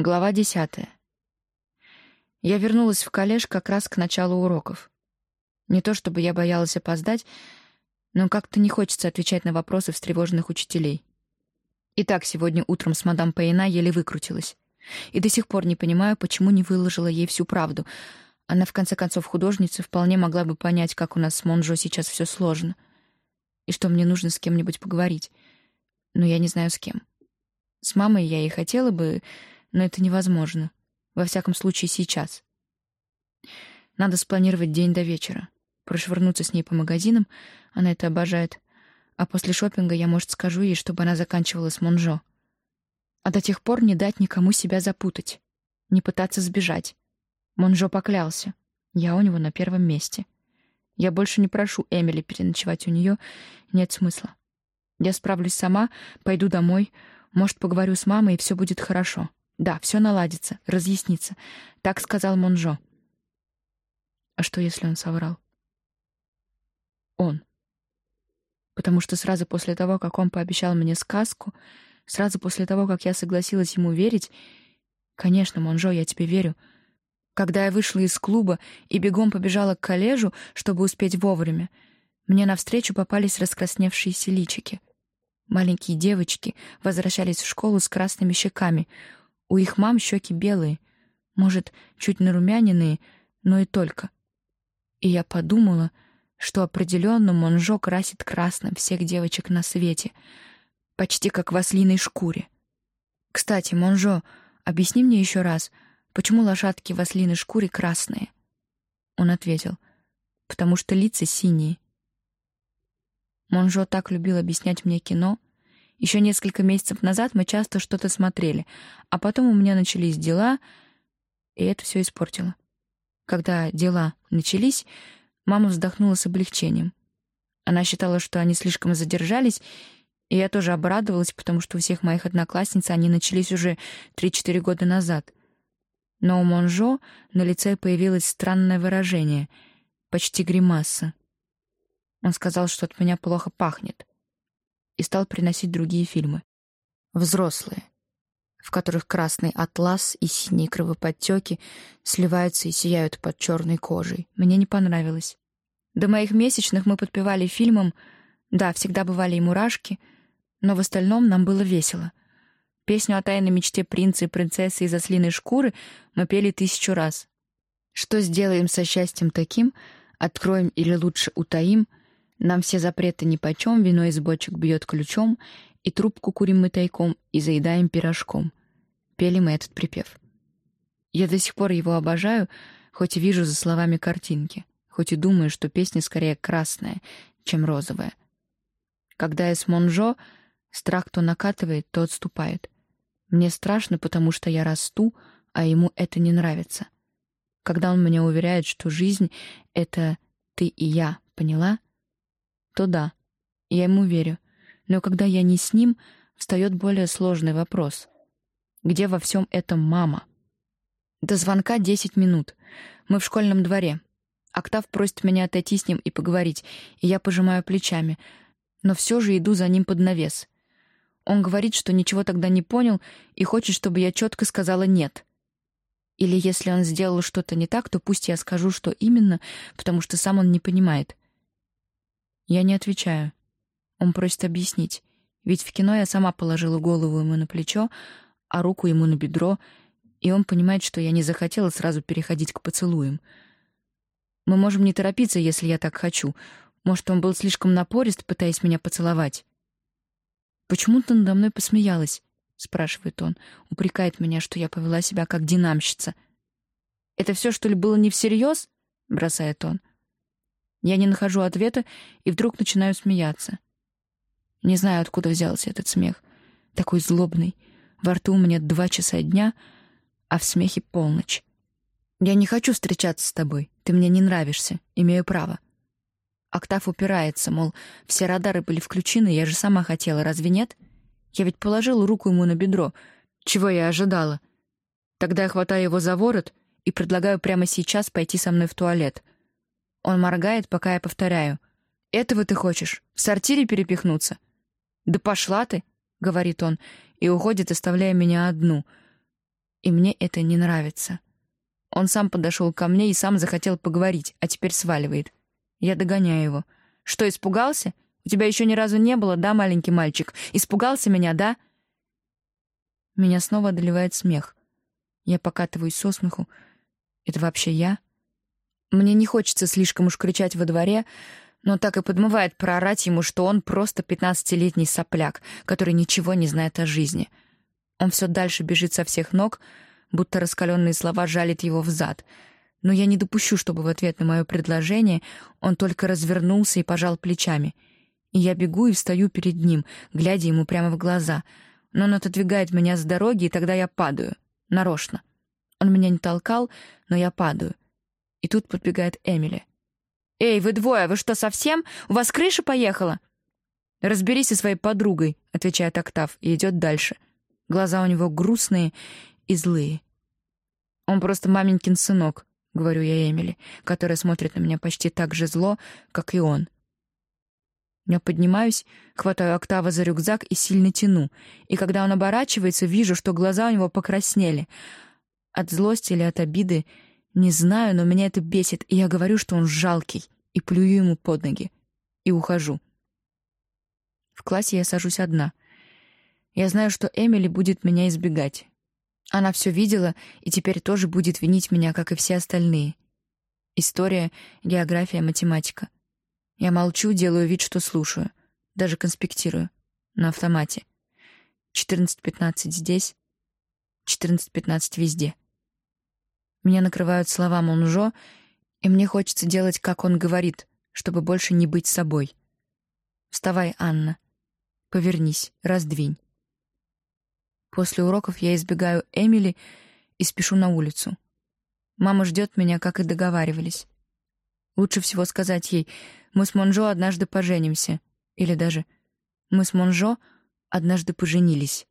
Глава десятая. Я вернулась в коллеж как раз к началу уроков. Не то чтобы я боялась опоздать, но как-то не хочется отвечать на вопросы встревоженных учителей. И так сегодня утром с мадам Пейна еле выкрутилась. И до сих пор не понимаю, почему не выложила ей всю правду. Она, в конце концов, художница, вполне могла бы понять, как у нас с Монжо сейчас все сложно. И что мне нужно с кем-нибудь поговорить. Но я не знаю, с кем. С мамой я и хотела бы но это невозможно. Во всяком случае, сейчас. Надо спланировать день до вечера. Прошвырнуться с ней по магазинам, она это обожает. А после шопинга я, может, скажу ей, чтобы она заканчивала с Монжо. А до тех пор не дать никому себя запутать. Не пытаться сбежать. Монжо поклялся. Я у него на первом месте. Я больше не прошу Эмили переночевать у нее. Нет смысла. Я справлюсь сама, пойду домой, может, поговорю с мамой, и все будет хорошо. Да, все наладится, разъяснится. Так сказал Монжо. А что, если он соврал? Он. Потому что сразу после того, как он пообещал мне сказку, сразу после того, как я согласилась ему верить, конечно, Монжо, я тебе верю. Когда я вышла из клуба и бегом побежала к коллежу, чтобы успеть вовремя, мне навстречу попались раскрасневшиеся личики. Маленькие девочки возвращались в школу с красными щеками — у их мам щеки белые, может, чуть нарумяненные, но и только. И я подумала, что определенно Монжо красит красным всех девочек на свете, почти как в ослиной шкуре. Кстати, Монжо, объясни мне еще раз, почему лошадки в ослиной шкуре красные? Он ответил, потому что лица синие. Монжо так любил объяснять мне кино, еще несколько месяцев назад мы часто что-то смотрели, а потом у меня начались дела, и это все испортило. Когда дела начались, мама вздохнула с облегчением. Она считала, что они слишком задержались, и я тоже обрадовалась, потому что у всех моих одноклассниц они начались уже 3-4 года назад. Но у Монжо на лице появилось странное выражение, почти гримаса. Он сказал, что от меня плохо пахнет и стал приносить другие фильмы. Взрослые, в которых красный атлас и синие кровоподтеки сливаются и сияют под черной кожей. Мне не понравилось. До моих месячных мы подпевали фильмом, да, всегда бывали и мурашки, но в остальном нам было весело. Песню о тайной мечте принца и принцессы из ослиной шкуры мы пели тысячу раз. Что сделаем со счастьем таким, откроем или лучше утаим — нам все запреты нипочем, вино из бочек бьет ключом, и трубку курим мы тайком, и заедаем пирожком. Пели мы этот припев. Я до сих пор его обожаю, хоть и вижу за словами картинки, хоть и думаю, что песня скорее красная, чем розовая. Когда я с Монжо, страх то накатывает, то отступает. Мне страшно, потому что я расту, а ему это не нравится. Когда он мне уверяет, что жизнь — это ты и я, поняла? То да, я ему верю. Но когда я не с ним, встает более сложный вопрос. Где во всем этом мама? До звонка десять минут. Мы в школьном дворе. Октав просит меня отойти с ним и поговорить, и я пожимаю плечами, но все же иду за ним под навес. Он говорит, что ничего тогда не понял и хочет, чтобы я четко сказала «нет». Или если он сделал что-то не так, то пусть я скажу, что именно, потому что сам он не понимает. Я не отвечаю. Он просит объяснить. Ведь в кино я сама положила голову ему на плечо, а руку ему на бедро, и он понимает, что я не захотела сразу переходить к поцелуям. Мы можем не торопиться, если я так хочу. Может, он был слишком напорист, пытаясь меня поцеловать. «Почему ты надо мной посмеялась?» — спрашивает он. Упрекает меня, что я повела себя как динамщица. «Это все, что ли, было не всерьез?» — бросает он. Я не нахожу ответа и вдруг начинаю смеяться. Не знаю, откуда взялся этот смех. Такой злобный. Во рту у меня два часа дня, а в смехе полночь. Я не хочу встречаться с тобой. Ты мне не нравишься. Имею право. Октав упирается, мол, все радары были включены, я же сама хотела, разве нет? Я ведь положила руку ему на бедро. Чего я ожидала? Тогда я хватаю его за ворот и предлагаю прямо сейчас пойти со мной в туалет. Он моргает, пока я повторяю. «Этого ты хочешь? В сортире перепихнуться?» «Да пошла ты!» — говорит он, и уходит, оставляя меня одну. И мне это не нравится. Он сам подошел ко мне и сам захотел поговорить, а теперь сваливает. Я догоняю его. Что, испугался? У тебя еще ни разу не было, да, маленький мальчик? Испугался меня, да? Меня снова одолевает смех. Я покатываюсь со смеху. Это вообще я? Мне не хочется слишком уж кричать во дворе, но так и подмывает проорать ему, что он просто пятнадцатилетний сопляк, который ничего не знает о жизни. Он все дальше бежит со всех ног, будто раскаленные слова жалят его в зад. Но я не допущу, чтобы в ответ на мое предложение он только развернулся и пожал плечами. И я бегу и встаю перед ним, глядя ему прямо в глаза. Но он отодвигает меня с дороги, и тогда я падаю. Нарочно. Он меня не толкал, но я падаю. И тут подбегает Эмили. «Эй, вы двое, вы что, совсем? У вас крыша поехала?» «Разберись со своей подругой», — отвечает Октав и идет дальше. Глаза у него грустные и злые. «Он просто маменькин сынок», — говорю я Эмили, которая смотрит на меня почти так же зло, как и он. Я поднимаюсь, хватаю Октава за рюкзак и сильно тяну. И когда он оборачивается, вижу, что глаза у него покраснели. От злости или от обиды — не знаю, но меня это бесит, и я говорю, что он жалкий, и плюю ему под ноги. И ухожу. В классе я сажусь одна. Я знаю, что Эмили будет меня избегать. Она все видела и теперь тоже будет винить меня, как и все остальные. История, география, математика. Я молчу, делаю вид, что слушаю. Даже конспектирую. На автомате. 14-15 здесь, 14-15 везде. Меня накрывают слова Монжо, и мне хочется делать, как он говорит, чтобы больше не быть собой. «Вставай, Анна. Повернись, раздвинь». После уроков я избегаю Эмили и спешу на улицу. Мама ждет меня, как и договаривались. Лучше всего сказать ей «Мы с Монжо однажды поженимся» или даже «Мы с Монжо однажды поженились».